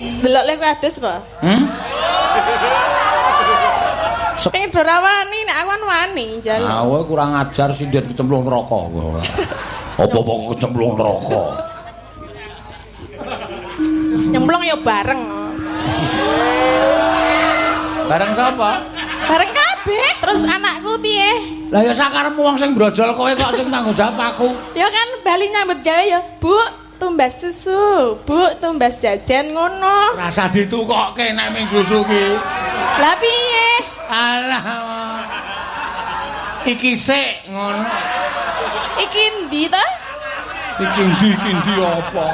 delok lek adus apa? Hmm? Pengen ora wani nek aku wani njaluk. Ah, kowe kurang ajar sinden kecemplung neraka kowe. Apa-apa kecemplung neraka? Nyemplung ya bareng. Bareng sapa? Bareng kabeh. Terus anakku piye? Lah ya sakarepmu wong sing brojol kowe kok sing tanggung jawab aku. Ya kan bali nyambut gawe ya, Bu. Tumbas susu, Bu, tumbas jajan ngono. Rasa ditukokke nek ming susu ki. Lah piye? Alah. Iki sik ngono. Iki ndi to? Iki ndi iki ndi apa?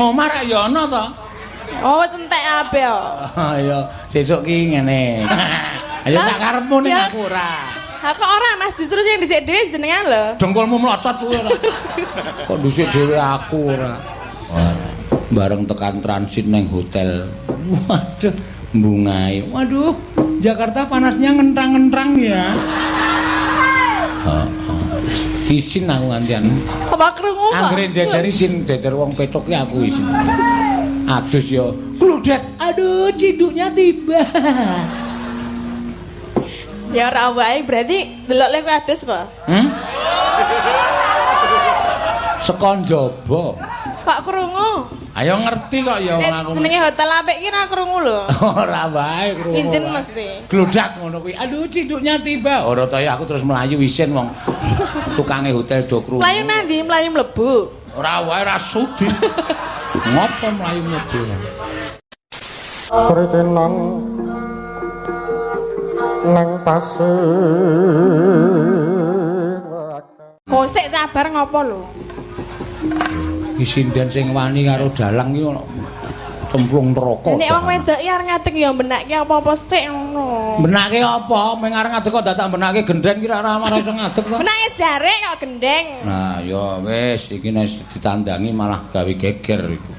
Ngomah ra ya ana to? Oh, wis entek abe yo. Ayo, sesuk ki ngene. Ayo Lah, sakarepmu ning aku ora. Ha kok ora Mas, justru sing dhisik dhewe jenengan lho. Dengkulmu mlocot kuwi ora. Kok dhisik dhewe aku ora. Bareng tekan transit ning hotel. Waduh, mbungai. Waduh, Jakarta panasnya ngentrang-ngentrang ya. Heeh. Isin aku ngantian. Apa krungu? Anggere jajar isin, jajar wong petok ki aku isin. Adus yo. Kludet. Aduh, ciduknya tiba. Ya ora wae, berarti delok lek adus apa? Hmm? Sekon jaba. Kok krungu? Ayo ngerti kok ya aku. jenenge hotel apik ki ora krungu lho. Ora bae krungu. Injen wae. mesti. Gludak ngono kuwi. Aduh, ciduknya tiba. Ora to ya aku terus melayu isin wong tukange hotel do krungu. Mlayu nandi, mlayu mlebu. Ora wae ora sudi. Ngopo mlayu mlebu? Pritenan nang pasir Kok sik sabar ngopo lho? Isinden sing wani karo dalang ki ono cemplung neraka. Nek wong wedok iki arep ngadeg ya benakke apa-apa sik ngono. Benake apa? Ming arep ngadeg kok dadak benake gendeng ki ora ora iso ngadeg kok. Benake jare kok gendeng. Nah, ya wis iki nek ditandangi malah gawe geger iku.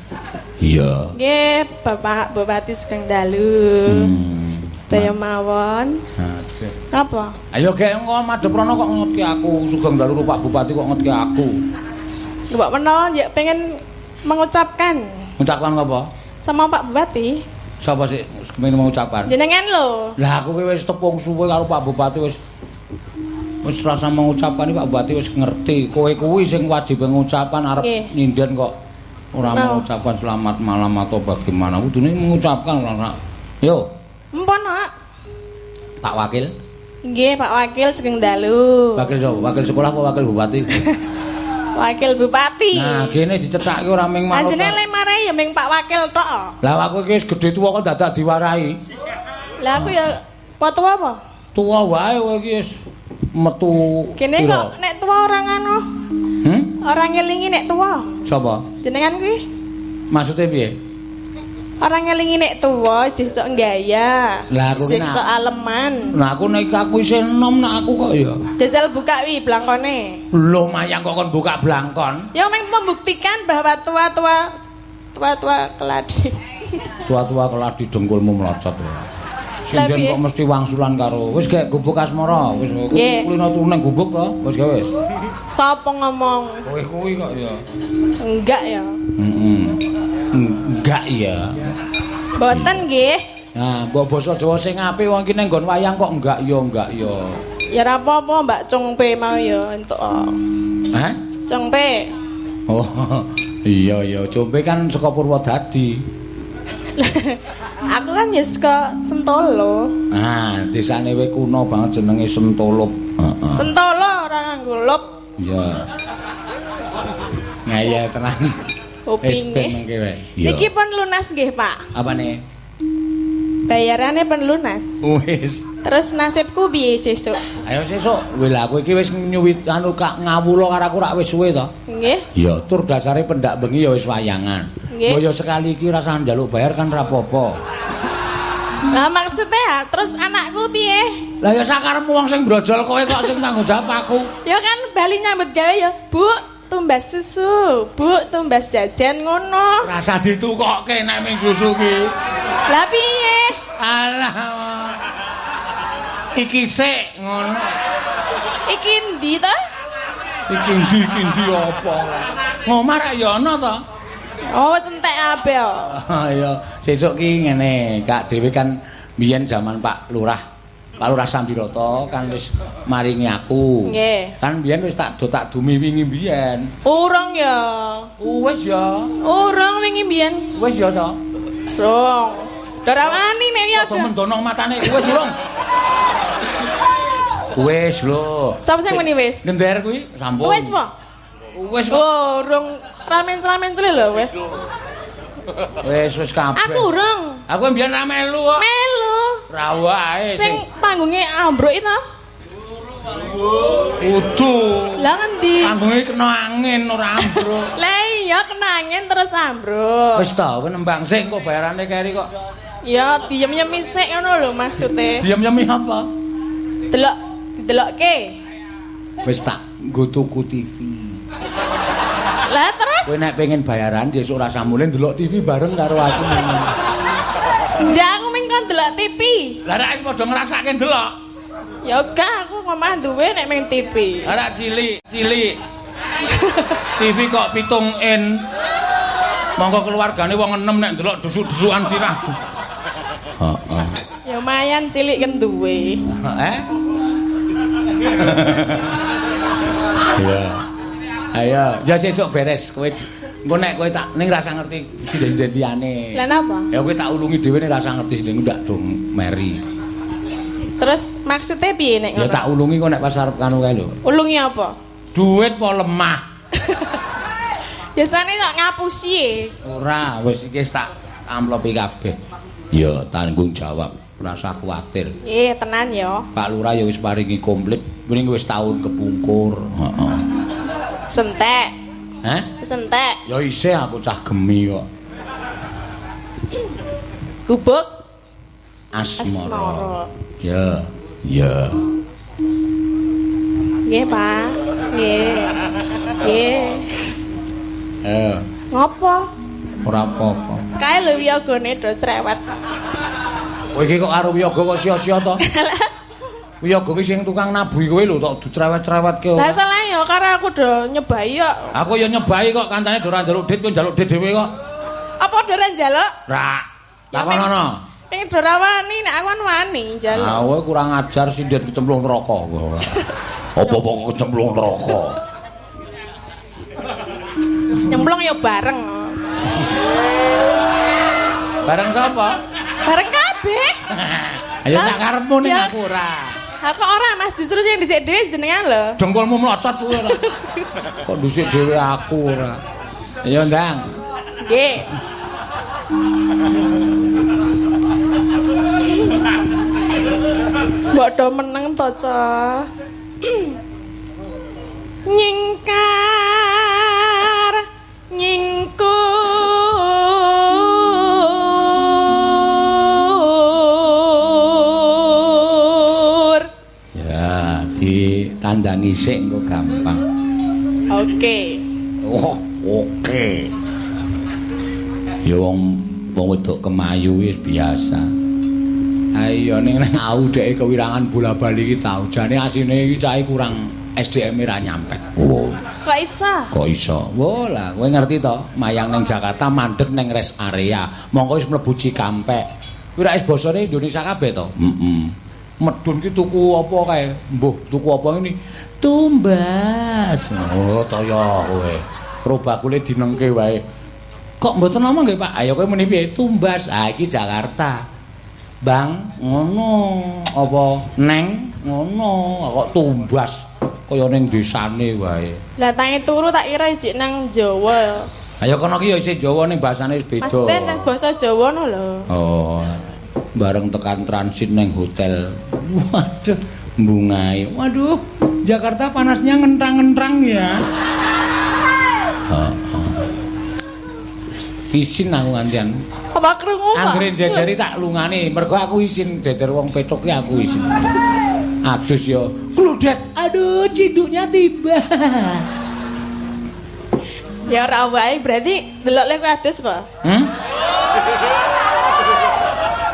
Iya. Nggih, Bapak Bupati Sugeng Dalu. Hmm. Sedaya mawon. Nah, cek. Apa? Ayo gek engko madhep rono kok ngetki aku, Sugeng Dalu Pak Bupati kok ngetki aku. Mbak menawa ya pengen mengucapkan Ngucapkan apa? sama Pak Bupati. Sapa sih kepengin mengucapkan? Jenengan lho. Lah aku wis tepung suwe karo Pak Bupati wis wis rasa mengucapkan Pak Bupati wis ngerti. Kowe kuwi sing wajib mengucapkan arep ninden kok ora Nah. mengucapkan selamat malam atau bagaimana. Kudune mengucapkan ora. Yo, Mpun, Nak. Pak Wakil. Nggih, Pak Wakil Sugeng Dalu. Wakil sapa? Wakil sekolah apa wakil bupati? Wakil Bupati. Nah, kene dicethake ora ming manut. Anjene le marai ya ming Pak Wakil tok. Lah aku iki wis gedhe tuwa kok dadak diwarai. Lah aku ya foto apa? Tuwa wae kowe iki wis metu. Kene kok nek tua orang anu, Hmm? orang ngelingi nek tua. Sapa? Jenengan kuwi Maksudnya piye? Orang ngelingi nek tua jek sok gaya. Lah, aku ki sok aleman. Nah aku nek aku isih enom nak aku kok ya. Jajal buka wi blangkone. Lho mayang kok kon buka blangkon. Ya meng membuktikan bahwa tua-tua tua-tua keladi. Tua-tua kelas di dengkulmu melocot. ya. Lah, piye? kok mesti wangsulan karo. Wis gek gubuk asmara, wis kulino turu nang gubuk to. Wis gawe wis. Sapa ngomong? Kowe kuwi kok ya. Enggak ya. Heeh. Enggak ya. Boten nggih. Nah, mbok basa Jawa sing apik wong iki nang nggon wayang kok enggak ya enggak ya. Ya ora apa-apa Mbak Congpe mau ya entuk. oh. Hah? Congpe. Oh, iya iya, Combe kan saka Purwodadi. Aku kan ya suka Sentolo. Nah, desane we kuno banget jenenge Sentolup. Heeh. Sentolo ora nganggo lop Iya. Ngaya tenang. Iya. Niki pun lunas nggih, Pak. apa nih? Bayarannya pun lunas. Wis. Terus nasibku piye sesuk? Ayo sesuk, wis lah kowe iki wis nyuwit anu kak ngawula karo aku rak wis suwe to. Nggih. Iya, tur dasare pendak bengi ya wis wayangan. Nggih. Mbok ya sekali iki rasa njaluk bayar kan ra apa-apa. Lah maksudnya terus anakku piye? Lah ya sakarepmu wong sing brojol kowe kok sing tanggung jawab aku. Ya kan bali nyambut gawe ya, Bu. Tumbas susu, Bu, tumbas jajan ngono. Rasa ditukokke nek ming susu ki. Lah piye? Alah. Iki sik ngono. Iki ndi to? Iki ndi iki ndi apa? Ngomah ra ya ana to? Oh, wis entek ape yo. Ya, sesuk ki ngene, Kak dhewe kan biyen zaman Pak Lurah. Pak Lurah Sambiroto kan wis maringi aku. Nggih. Kan biyen wis tak do tak dumi wingi biyen. Urung ya. Wis ya. Urung wingi mbiyen. Wis ya, to. Rong. Ora wani nek ya. Kok mendono matane wis durung. Wis lho. Sapa sing muni wis? Gender kuwi sampun. Wis po. Wis kok. Urung ramen-ramen cele lho wis. Wis wis kabeh. Aku urung. Aku mbiyen ra melu kok. Melu. Ra wae Sing panggunge ambruk itu. udu. Lah ngendi? Panggunge kena angin ora ambruk. Lah iya kenangin terus ambruk. Wis ta, kowe nembang sik kok bayarane keri kok. Ya diem-diem sik ngono lho maksude. Diam-diam apa? Delok didelokke. Wis tak nggo tuku TV. Lah terus Kowe nek pengen bayaran sesuk ora samule ndelok TV bareng karo aku. jangan ming kon delok TV. Lah rak wis padha ngrasake ndelok. Ya gak aku ngomah duwe nek ming TV. Lah rak cilik, cilik. TV kok pitung in. Monggo keluargane wong enem nek ndelok dusuk-dusukan sirah. Heeh. Ya lumayan cilik kan duwe. Eh? Iya. Ayo, ya sesuk beres kowe. Engko nek kowe tak ning rasa ngerti sindhen-sindhene. Lah napa? Ya kowe tak ulungi dhewe nek rasa ngerti sindhen ndak dong meri. Terus maksudnya piye nek Ya ngono? tak ulungi kok nek pas arep kanu kae lho. Ulungi apa? Duit po lemah. Biasane kok ngapusi e. Ora, wis iki tak amplopi kabeh. Ya, tanggung jawab. Ora usah kuwatir. Eh, tenan ya. Pak Lurah ya wis paringi komplit. Mending wis tahun kepungkur. Heeh. Sentek. Hah? Sentek. Ya isih aku cah gemi kok. Gubuk Asmara. Ya. Ya. Nggih, Pak. Nggih. Nggih. Eh, Ngopo? ora apa-apa. Kae lho wiyagane do cerewet. Kowe iki kok karo wiyaga kok sia-sia to? Wiyaga ki sing tukang nabuhi kowe lho tok dicerewet-cerewetke. Lah salah ya karo aku do nyobai kok. Aku ya nyobai kok kancane do ora njaluk dit kowe njaluk dit dhewe kok. Apa do ora njaluk? Ra. Ya, Takonono. Pengen do ra wani nek aku wani njaluk. Ah, kowe kurang ajar sindet kecemplung neraka kowe. Apa-apa kok kecemplung neraka? Nyemplung ya bareng. Bareng sapa? Bareng kabeh. Ayo sak karepmu ning aku ora. Ha kok ora Mas justru sing dhisik dhewe jenengan lho. Dengkulmu mlocot kowe ora. Kok dhisik dhewe aku ora. Ayo ndang. Nggih. Mbok do meneng to, Cah. Nyingkar nyingkur. Ditandangi sik engko gampang. Oke. Oh, oke. Ya wong wong wedok kemayu wis biasa. Ayo ning ning au dhek kewirangan bola-bali iki tau. Jane asine iki cah kurang SDM ra nyampe. Oh, Kok iso? kok iso? Wah lah, kowe ngerti to, mayang ning Jakarta mandeg ning rest area. Mongko wis mlebu Cikampek. Kuwi ra wis basane Indonesia kabeh to? Heeh. Medun ki tuku apa kae? Mbuh, tuku apa ini? Tumbas. Oh, toyo kowe. Robakule dinengke wae. Kok mboten ngomong nggih, Pak? Ayo kowe muni piye? Tumbas. Ah, iki Jakarta. Bang, ngono. Apa neng? Ngono. Kok tumbas. Kaya ning desane wae. Lah tangi turu tak kira ijik nang Jawa. Ayo kono ki ya isih Jawa ning basane wis beda. Maksudnya nang basa Jawa no lho. Oh. Bareng tekan transit ning hotel. Waduh, mbungai. Waduh, Jakarta panasnya ngentrang-ngentrang ya. Isin aku gantian. Apa krungu? Anggere jejeri tak lungane, mergo aku isin jejer wong petuk ki aku isin. Adus yo. Kludet. Aduh, cinduknya tiba. Ya ora wae berarti delok lek adus apa? Hmm?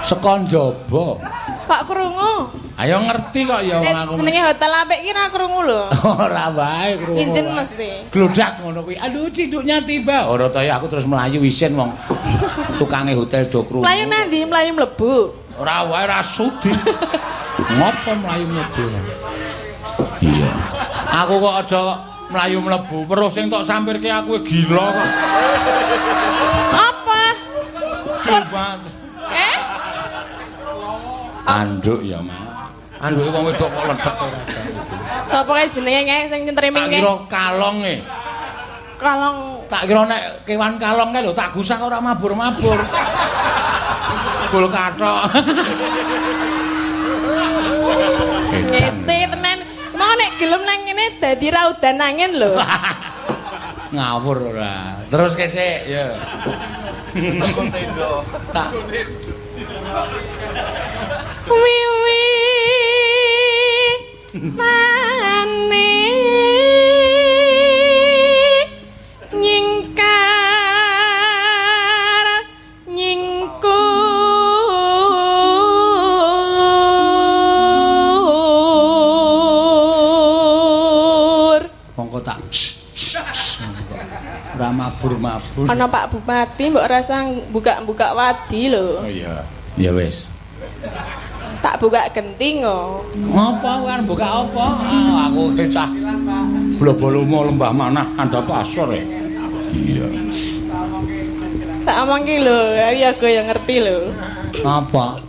Saka njaba. Kok krungu? Ayo ngerti kok ya wong aku. senenge hotel apik ki ra krungu lho. Ora wae krungu. Injen mesti. Gludak ngono kuwi. Aduh ciduknya tiba. Ora ta ya aku terus melayu isin wong tukange hotel do krungu. Mlayu nanti mlayu mlebu. Ora wae ra sudi. Ngopo mlayu mlebu? Iya. Aku kok aja mlayu mlebu. Weruh sing tok sampirke aku gila kok. Apa? Kibat. Anduk ya, Mas. Anduke wong wedok kok ledek ora. Sapa kae jenenge kae sing nyentriming Tak kae? kira kalong e. Kalong Tak kira nek kewan kalong kae lho tak gusak ora mabur-mabur. Kul kathok. Ngece tenan. Mau nek gelem nang ngene dadi ra udan angin lho. Ngawur ora. Terus kesik ya. Tak Wiwi mane nyingkar nyingkur mongko tak ora mabur-mabur. ana Pak Bupati mbok rasa buka-buka wadi lho iya. Ya wis. Tak buka genting kok Apa kan buka apa? Ah, aku cah blobolomo lembah manah anda pasor ya. Iya. tak omongke lho ya aku yang ngerti lho Apa?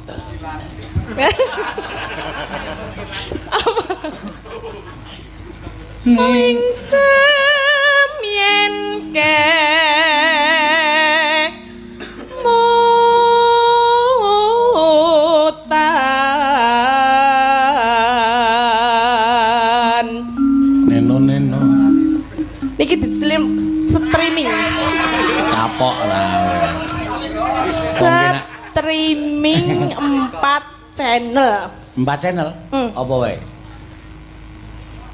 Ing semyen ke channel Empat channel? Hmm. Apa wae?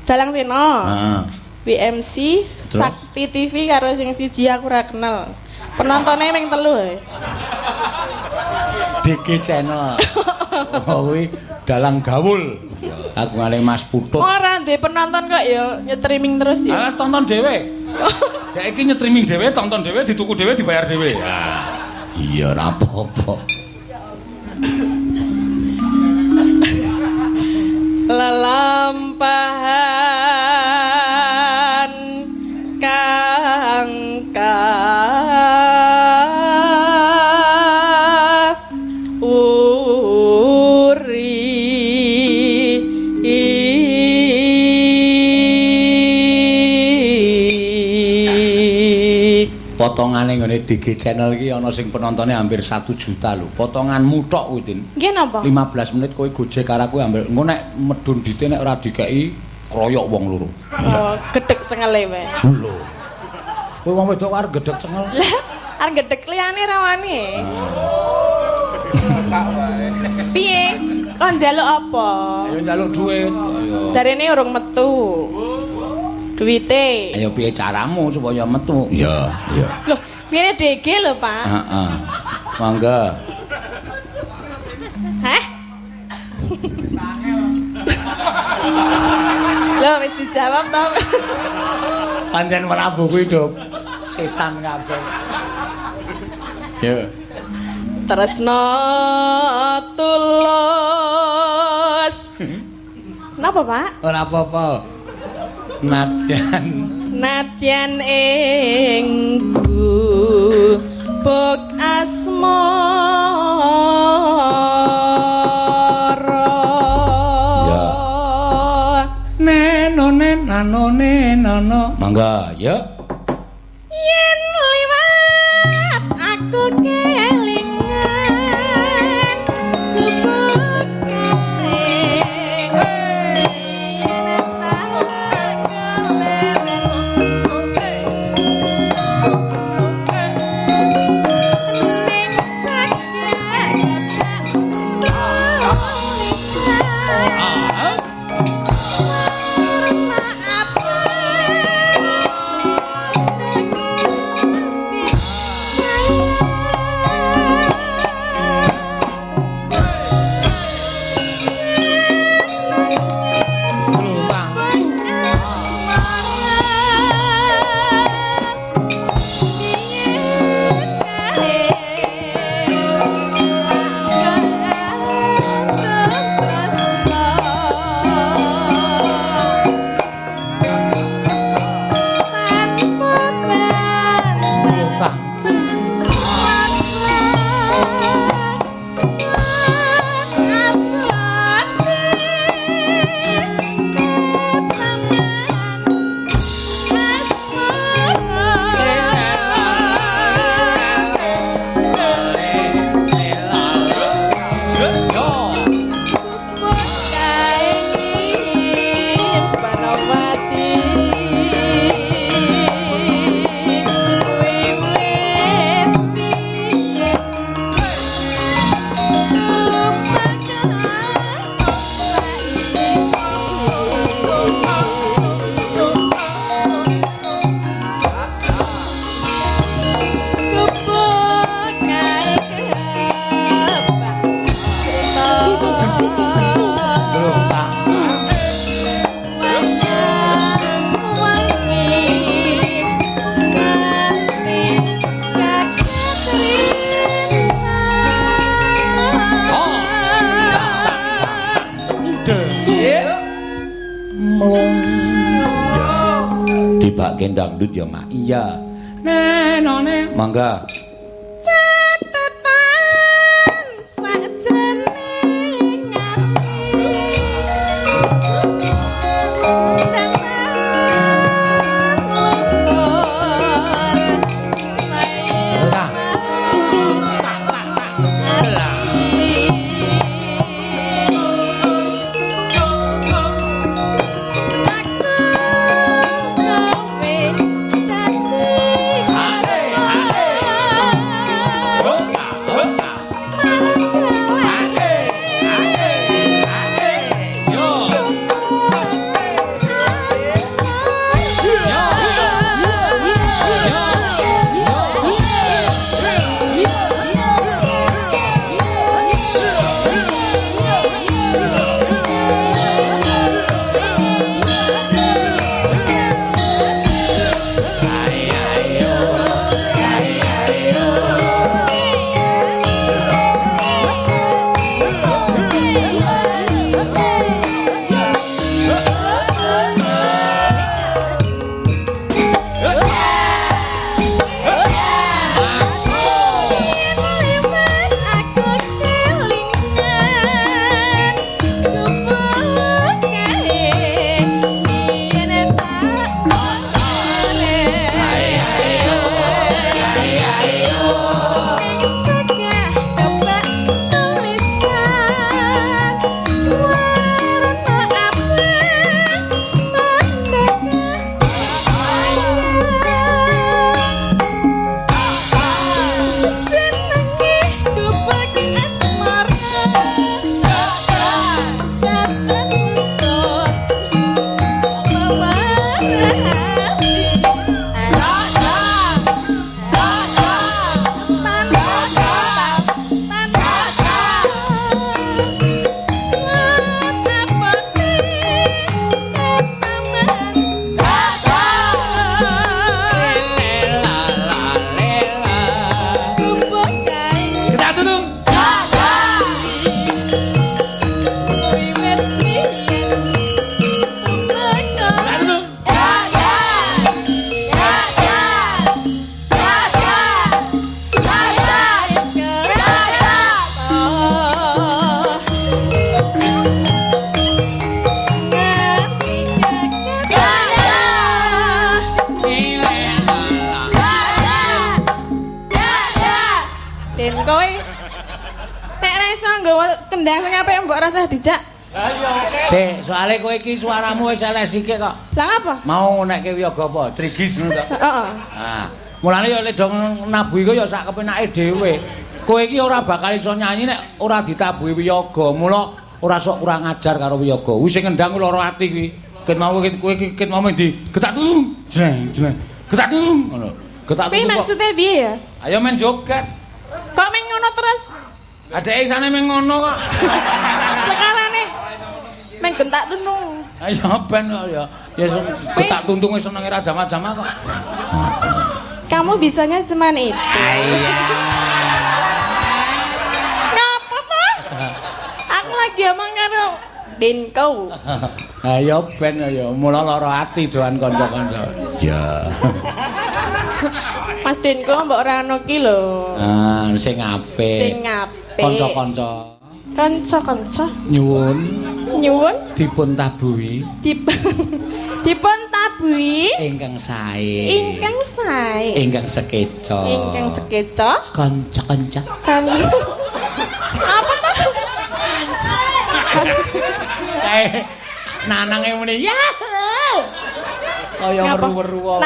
Dalang Seno Heeh. BMC Sakti TV karo sing siji aku ora kenal penontonnya ming telu ae. DG channel. Oh, kuwi dalang gawul. Aku ngale Mas Putut. Ora ndek penonton kok ya nyetriming terus ya. Alah tonton dhewe. Ya iki nyetriming dhewe, tonton dhewe, dituku dhewe, dibayar dhewe. Ya. Iya, ora apa-apa. Lelampahan Potongane ngene DG channel iki ana sing penontonnya hampir 1 juta lho. Potonganmu tok kuwi, Tin. Nggih napa? 15 menit kowe gojek karo aku ambil. Engko nek medun dite nek ora dikeki kroyok wong loro. Oh, gedek cengele wae. Lho. Kowe wong wedok arep gedhek cengel. Lah, arep gedek liyane rawani. Piye? Kon njaluk apa? Ayo njaluk dhuwit. Ayo. Jarene urung metu. Duwite. Ayo piye caramu supaya metu? Iya, iya. Loh, ngene DG lho, Pak. Heeh. Mangga. Hah? Loh, wis dijawab to. Pancen Prabu kuwi do setan kabeh. Yo. Tresno tulus. Napa, Pak? Ora apa-apa. Nadyan. Nadyan ing gubuk asmara. Ya. Neno nenano nenano. Mangga, ya. Yen liwat aku kelingan dangdut ya mak. Iya. Nenone mangga Sik, soalé kowe iki suaramu wis elek sithik kok. Lah apa? Mau nekke wiyaga apa? Trigis ngono to. Heeh. Ah, mulane ya lek nabuhi kok ya sak kepenake dhewe. Kowe iki ora bakal iso nyanyi nek ora ditabuhi wiyaga. Mula ora sok kurang ajar karo wiyaga. Wis sing ngendang lara ati kuwi. Ket mau kowe iki ket mau di getak tulung. Jreng, jreng. Getak tulung ngono. Getak tulung. kok. maksudnya piye ya? Ayo main joget. Kok men ngono terus? Adeke isane meng ngono kok. Sekarane men gentak tenung. Ayo ben kok ya. Ya getak tuntung wis senenge ra jama-jama kok. Kamu bisanya cuman itu. Iya. Ngapa toh? Aku lagi omong karo Denko. Ayo ben ya mula lara ati doan kanca-kanca. Ya. Mas Denko mbok ora ono ki lho. Ah, sing apik. Sing apik. Kanca-kanca Kanca-kanca nyuwun nyuwun dipun tabuhi dip dipun tabuhi ingkang sae. ingkang sae. ingkang sekeca. Ingkang sekeca kanca-kanca. kan Apa toh? Kae nanange muni ya. Kaya weru-weru.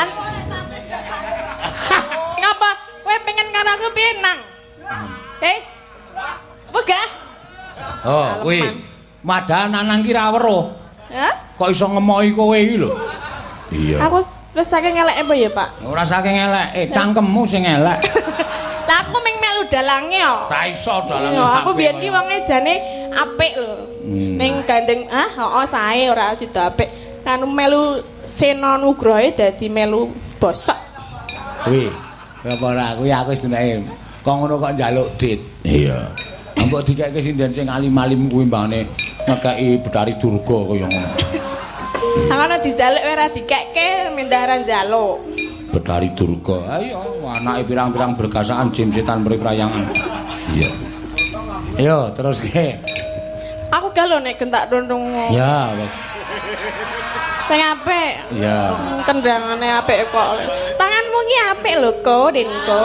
Ngapa? Kowe pengen karo aku piye, Nang? Eh? Wegah? Oh, kuwi. Madha nanang ki ra weruh. Hah? Kok iso ngemohi kowe iki lho. Iya. Aku wis saking ngeleke apa ya, Pak? Ora saking elek, eh cangkemmu sing elek. Lah aku meng melu dalange yo. Ra iso dalan. Yo, aku biyen ki wonge jane apik lho. Hmm. Ning gandeng ah, heeh sae ora sida apik. Kan melu Sena Nugrohe dadi melu bosok. Kuwi. Apa ora kuwi aku wis deneke. Kok ngono kok njaluk dit. Iya. Mbok dikeke sinden sing alim-alim kuwi mbane ngekeki Betari Durga kaya ngono. Angono dijaluk ora dikekke mindaran jaluk. Bedari Durga. Ayo anake pirang-pirang bergasaan jim setan mriprayangan. Iya. Ayo terus ke. Aku galo nek gentak dondong. Ya wis. Sing apik. Ya. Kendangane apik kok. Tanganmu ki apik lho, Ko, Denko.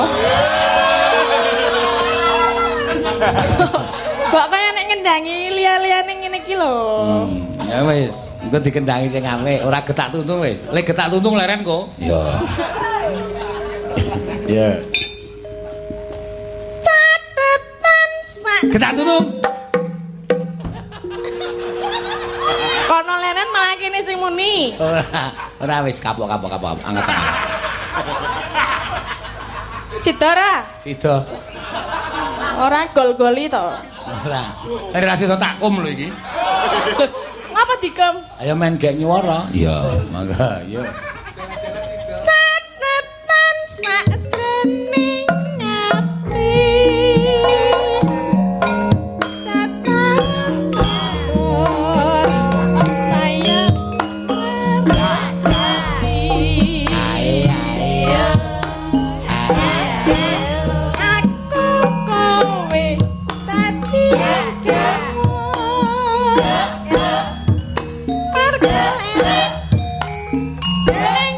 Kok kaya nek ngendangi liya-liyane ngene iki lho. Hmm, ya wis. Engko dikendangi sing apik, ora getak tuntung wis. Lek getak tuntung leren kok. Ya. Ya. Catetan sak Getak tuntung. kono leren malah kene sing muni. Ora, ora wis kapok kapok angkat tangan. Cidora, Sida. Ora gol-goli to. Ora. Ora sida takum lho iki. Ngapa dikem? Ayo main gek nyuwara. Iya, mangga, yo.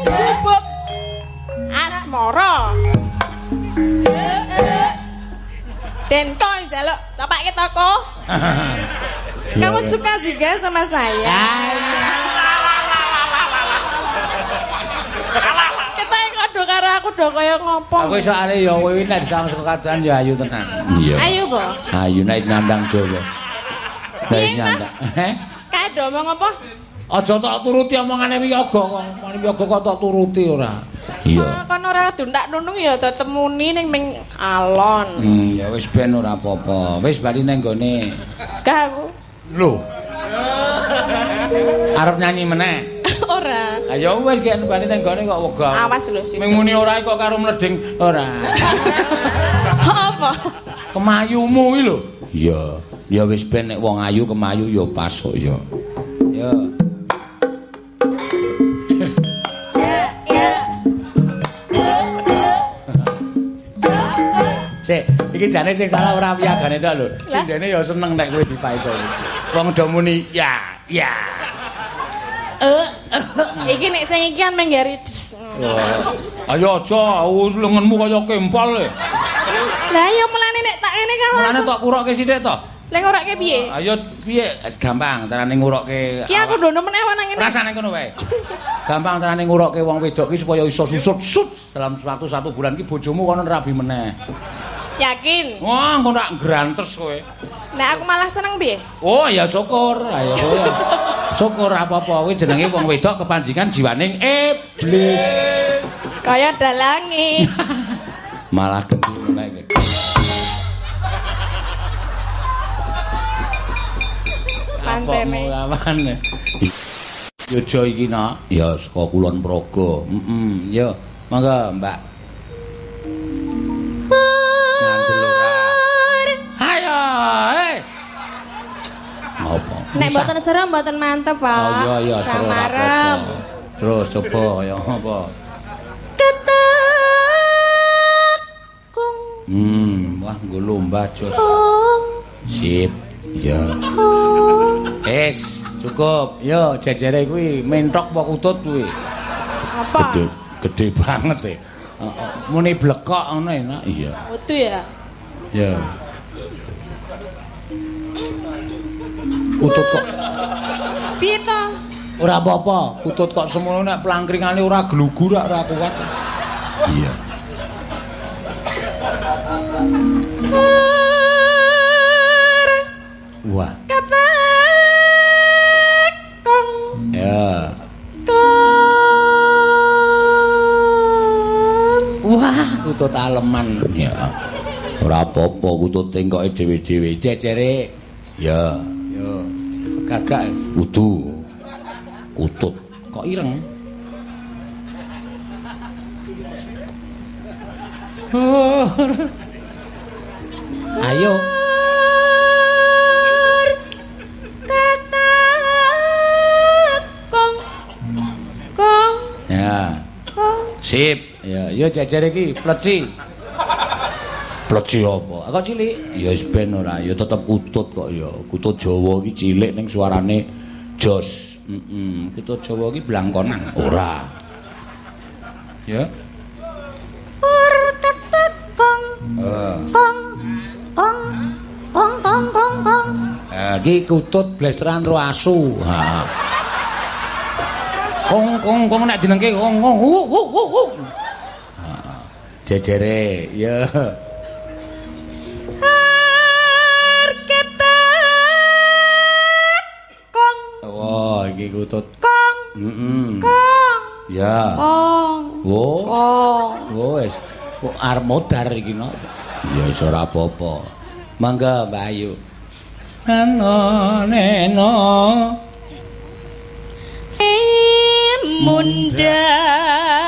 Gubuk asmara kau jaluk Tapak kita kok Kamu suka juga sama saya Kita kok do karo aku do kaya ngopo Aku soalnya ya kowe nek disang sekadran ya ayu tenan. Iya. Ayo po Ayu nek nyandang Jawa. Piye, nyandang. Heh. Kae do ngomong apa? Aja tak turuti omongane wiyaga kok. Omongane wiyaga kok tak turuti ora. Ah, Kon ora dundak nunung ya tetemuni ning ming alon. Hmm, ya wis ben ora apa-apa. Wis bali nang gone. Gak aku. Lho. Arep nyanyi meneh. ora. Ayo wis gek bali nang gone kok wega. Awas lho sih. Ming muni ora kok karo mleding ora. Apa? Kemayumu iki lho. Iya. Ya wis ben nek wong ayu kemayu ya pas kok ya. Ya. Sik, iki jane sing salah ora wiyagane tok lho. Sing dene ya seneng nek kowe dipaito. Wong do muni ya, ya. Iki nek sing iki kan menggari des. Ayo aja, wis lengenmu kaya kempal le. Lah ya mulane nek tak ngene kan Mulane tok kurokke sithik to. Lek ngorokke piye? Ayo piye? Wis gampang carane ngurokke. Ki aku ndono meneh nang ngene. Rasane ngono wae. Gampang carane ngurokke wong wedok ki supaya iso susut sut dalam waktu satu bulan ki bojomu kono rabi meneh. Yakin? Wah, engko tak grantes kowe. Nek aku malah seneng piye? Oh, ya syukur. Ayo kowe. Syukur apa-apa kuwi jenenge wong wedok kepanjingan jiwaning iblis. Kaya dalange. Malah Pancene. Apane? Yojo iki nak. Ya saka Kulon Progo. Heeh, ya. Mangga, Mbak. Ayo, eh. Apa? Nek mboten serem mboten mantep, Pak. Oh iya iya seru. Terus coba ya apa? Ketakung Hmm, wah nggo lomba jos. Sip. Ya. Wis, cukup. Yo jejere kuwi mentok apa kutut kuwi? Apa? Gede, gede banget e. Heeh, muni blekok ngono enak. Iya. Wetu ya. Ya. Kutut kok Piye to? ora apa-apa. Kutut kok semono nek plangkringane ora glugur ora kuat. Iya. Wah, Ketakung ya. kung. Wah, kutut aleman. Ya. Ora apa-apa kutut tengkoke dhewe-dhewe. Cecere. Ya. Ya. Gagak kudu. Kutut kok ireng. Ayo. Sip. Ya, ya jejer iki pleci. Pleci apa? Kok cilik? Ya wis ben ora, ya tetep kutut kok ya. Kutut Jawa iki cilik ning suarane jos. Heeh, kutut Jawa iki blangkonan. Ora. Ya. Ur ketekong Eh, kong kong kong kong kong kong. eh, iki kutut blesteran ro asu. Ha. Kong kong kong nek jenengke kong kong. Wu wu. wu. Ha. Jejere, ya. Ur ketekong Wah, iki kutut. kong Heeh. kong Ya. kong Wo. kong. Oh, wis. Kok arep modar iki no. Ya wis ora apa-apa. Mangga Mbak Ayu. Nano neno. Munda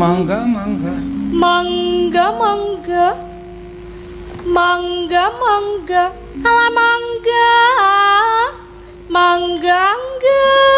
mangga, mangga. mangga mangga. Mangga mangga. Ala mangga. Mangga mangga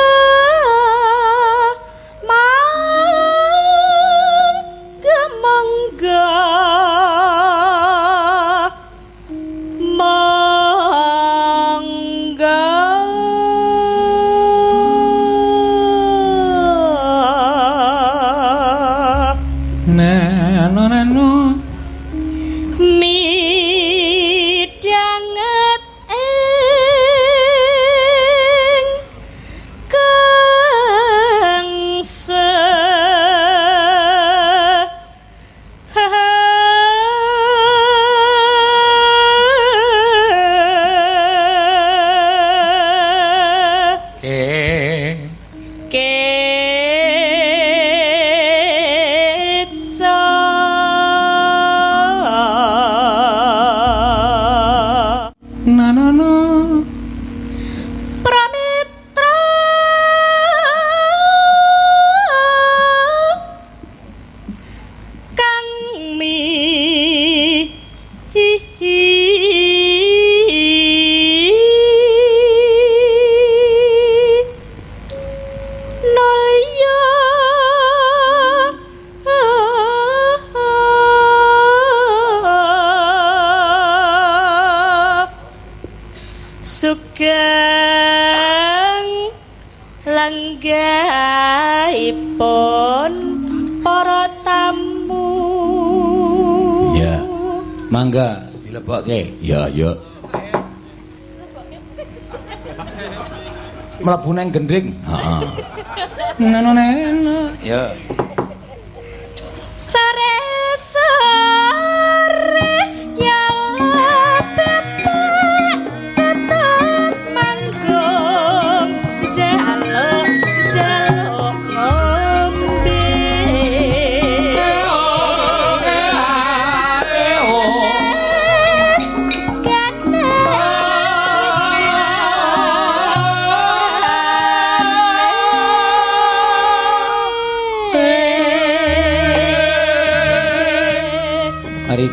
gendring.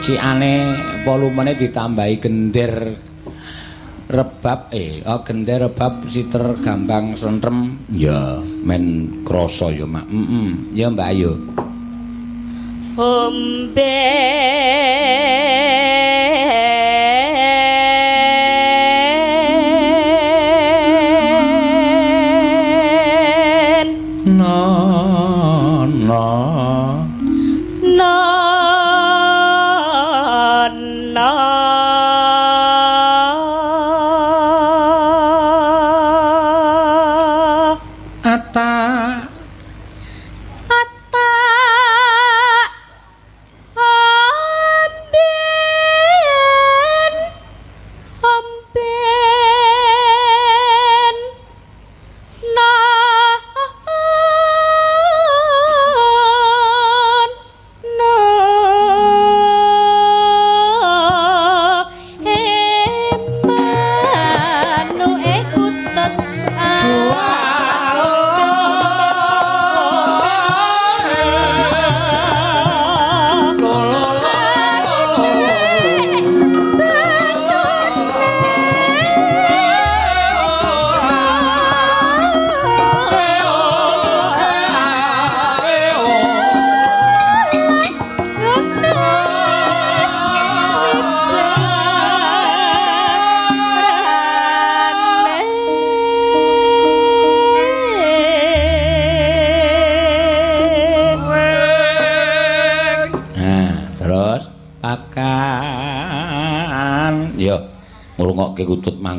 Ricikane volumene ditambahi gender rebab eh oh, gender rebab siter gampang sentrem. Ya. Men krasa ya mak. Heeh ya Mbak Ayu Omben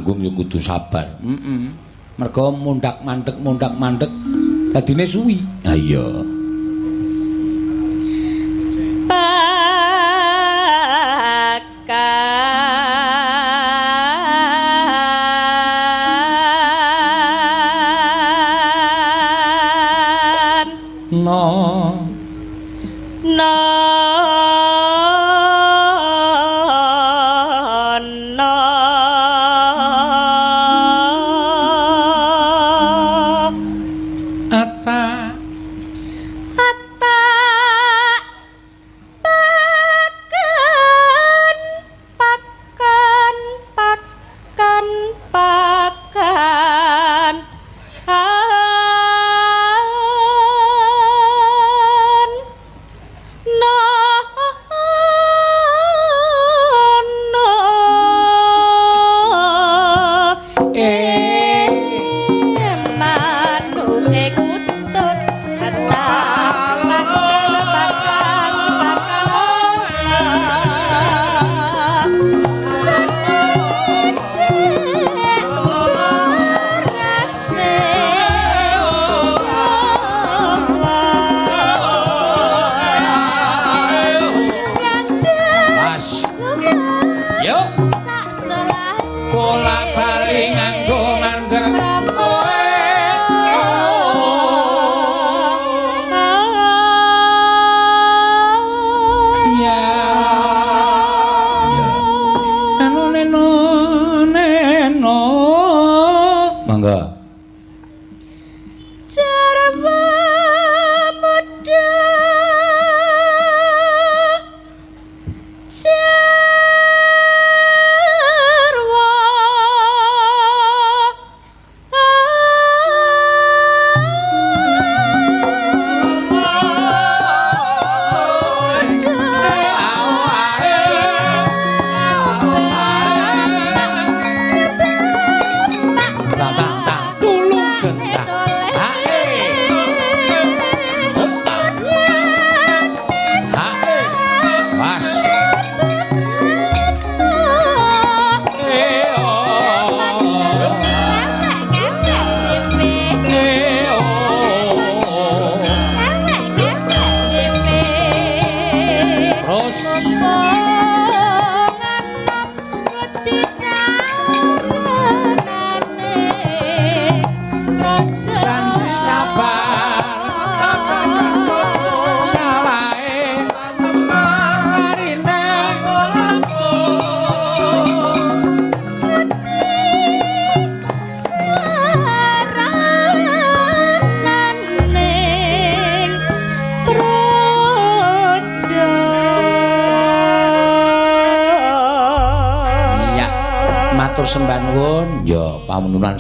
manggung ya kudu sabar. Heeh. Mergo mundak mandek mundak mandek dadine suwi. Ha iya.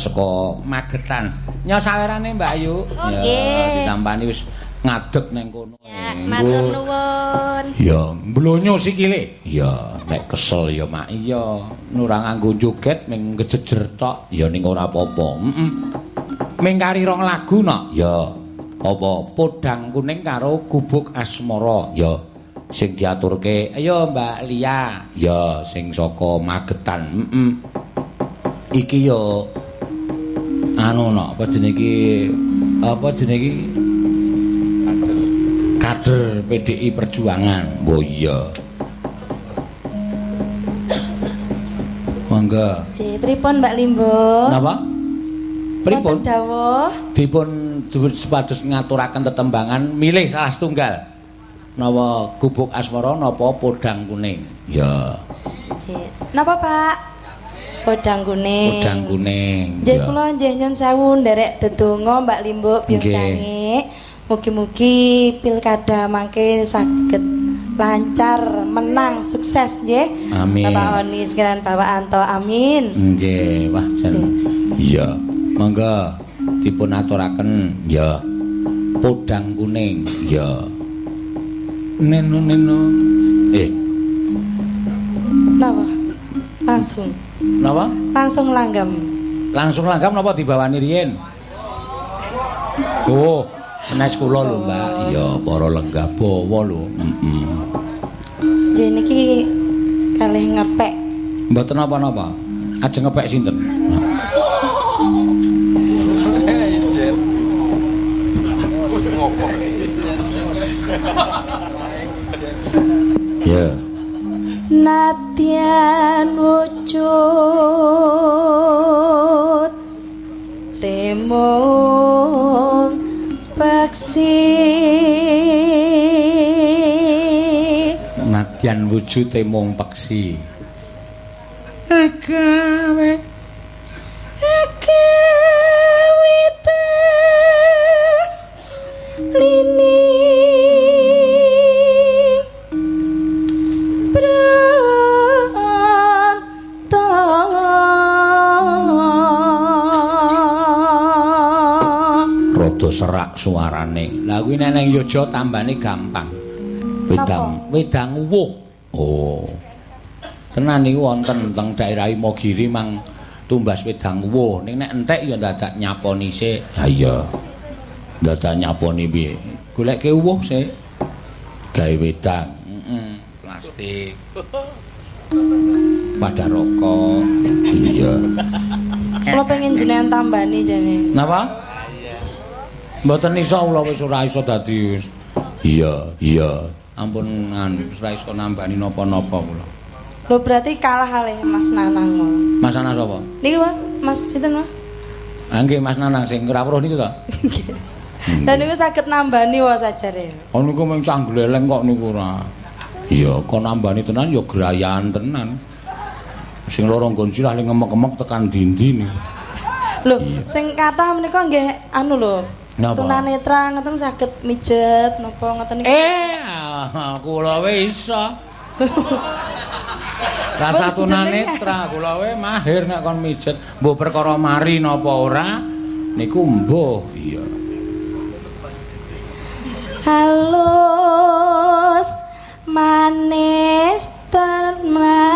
Saka Magetan. Nya sawerane Mbak Ayu. Oh, Ya, nggih. ditampani wis ngadeg ning kono. Matur nuwun. Ya, mblonyo sikile. Ya, nek kesel ya mak iya. Nurang nganggo joget ming gejejer tok, ya ning ora apa-apa. Heeh. Ming kari rong lagu nok. Ya. Apa podang kuning karo gubuk asmara. Ya. Sing diaturke, ayo Mbak Lia. Ya, sing saka Magetan. Heeh. Iki ya anu nok, apa jenenge iki? Apa jenenge iki? kader PDI Perjuangan. Oh iya. Mangga. J, pripun Mbak Limbo? Napa? Pripun? Dawuh? Dipun dipun sepados ngaturaken tetembangan milih salah setunggal. Napa gubuk asmara napa podang kuning? Ya, J. Napa Pak? Podang kuning. podang kuning. Nggih kula nggih nyun sewu nderek dedonga Mbak Limbo Nggih. Byongcane. Mugi-mugi pilkada mangke saged lancar, menang, sukses nggih. Amin. Bapak Oni sekalian Bapak Anto, amin. Nggih, wah jan. Iya. Mangga dipun aturaken ya. Podang kuning. Ya. Neno neno. Eh, Napa? Langsung. Napa? Langsung langgam. Langsung langgam napa dibawani riyen? Oh, senes kula lho, Mbak. Iya, para lenggah bawa lho. Heeh. Nggih niki ngepek. Mboten napa-napa. Ajeng ngepek sinten? Ya. Nadyan wujud temung peksi Nadyan wujude mung peksi. Agawe suarane. Lah kuwi nek ning Yoja tambane gampang. Wedang, wedang wuh. Oh. Tenan niku wonten teng daerah Imogiri mang tumbas wedang wuh. Ning nek entek ya dadak nyaponi sik. Ha iya. Dadak nyaponi piye? Goleke wuh sik. Gawe wedang. Heeh. Plastik. Pada rokok. Iya. Kula pengen jenengan tambani jane. Napa? Mboten iso kula wis ora iso dadi wis. Iya, iya. Ampun anu ora iso nambani napa-napa kula. Lho berarti kalah kalih Mas Nanang. Mas Anang sapa? Niki Mas sinten Pak? Ah nggih Mas Nanang sing ora weruh niku to. Dan niku saged nambani wae sajare. Oh niku mung canggleleng kok niku ora. Iya, kok nambani tenan ya grayan tenan. Sing loro nggon sirah ning ngemek-ngemek tekan dindi niku. Lho, sing kathah menika nggih anu lho. Napa? Tunanetra ngoten saged mijet napa ngoten niku. Eh, kula wis iso. Rasa Mboten tunanetra kula wae mahir nek kon mijet. Mbok perkara mari napa ora niku mbuh. Iya. halus manis terma